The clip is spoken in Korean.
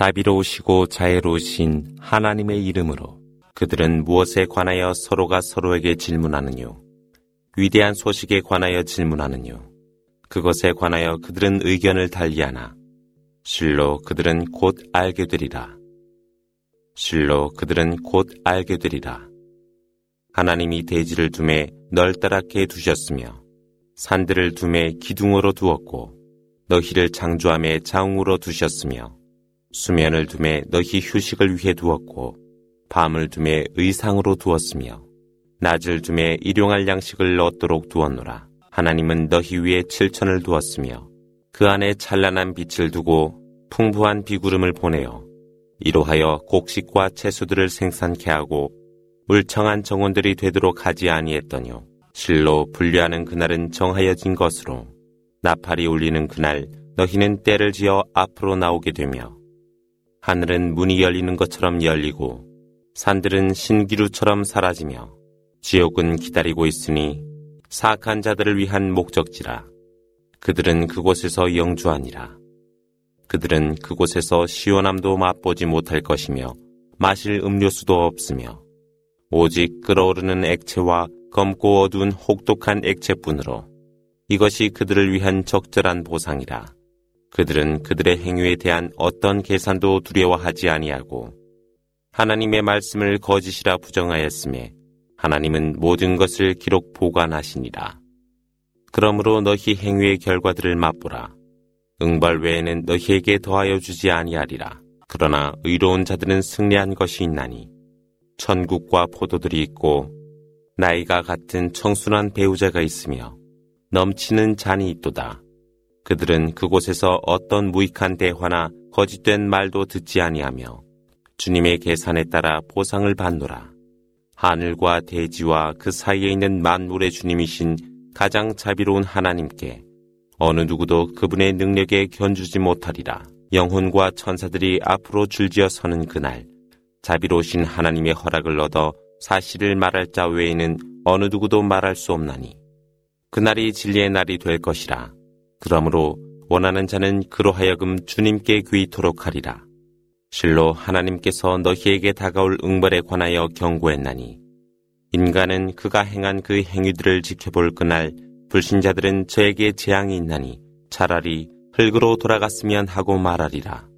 자비로우시고 자애로우신 하나님의 이름으로 그들은 무엇에 관하여 서로가 서로에게 질문하느뇨? 위대한 소식에 관하여 질문하느뇨? 그것에 관하여 그들은 의견을 달리하나 실로 그들은 곧 알게 되리라. 실로 그들은 곧 알게 되리라. 하나님이 대지를 둠에 널따랗게 두셨으며 산들을 둠에 기둥으로 두었고 너희를 창조함에 자웅으로 두셨으며 수면을 둠에 너희 휴식을 위해 두었고 밤을 둠에 의상으로 두었으며 낮을 둠에 일용할 양식을 얻도록 두었노라. 하나님은 너희 위에 칠천을 두었으며 그 안에 찬란한 빛을 두고 풍부한 비구름을 보내어 이로하여 곡식과 채소들을 생산케 하고 울청한 정원들이 되도록 하지 아니했더뇨. 실로 분류하는 그날은 정하여진 것으로 나팔이 울리는 그날 너희는 때를 지어 앞으로 나오게 되며 하늘은 문이 열리는 것처럼 열리고 산들은 신기루처럼 사라지며 지옥은 기다리고 있으니 사악한 자들을 위한 목적지라 그들은 그곳에서 영주하니라 그들은 그곳에서 시원함도 맛보지 못할 것이며 마실 음료수도 없으며 오직 끓어오르는 액체와 검고 어두운 혹독한 액체뿐으로 이것이 그들을 위한 적절한 보상이라. 그들은 그들의 행위에 대한 어떤 계산도 두려워하지 아니하고 하나님의 말씀을 거짓이라 부정하였음에 하나님은 모든 것을 기록 보관하시니라. 그러므로 너희 행위의 결과들을 맛보라. 응발 외에는 너희에게 더하여 주지 아니하리라. 그러나 의로운 자들은 승리한 것이 있나니 천국과 포도들이 있고 나이가 같은 청순한 배우자가 있으며 넘치는 잔이 있도다. 그들은 그곳에서 어떤 무익한 대화나 거짓된 말도 듣지 아니하며 주님의 계산에 따라 보상을 받노라. 하늘과 대지와 그 사이에 있는 만물의 주님이신 가장 자비로운 하나님께 어느 누구도 그분의 능력에 견주지 못하리라. 영혼과 천사들이 앞으로 줄지어 서는 그날 자비로우신 하나님의 허락을 얻어 사실을 말할 자 외에는 어느 누구도 말할 수 없나니 그날이 진리의 날이 될 것이라. 그러므로 원하는 자는 그로 하여금 주님께 귀토록 하리라. 실로 하나님께서 너희에게 다가올 응벌에 관하여 경고했나니 인간은 그가 행한 그 행위들을 지켜볼 그날 불신자들은 저에게 재앙이 있나니 차라리 흙으로 돌아갔으면 하고 말하리라.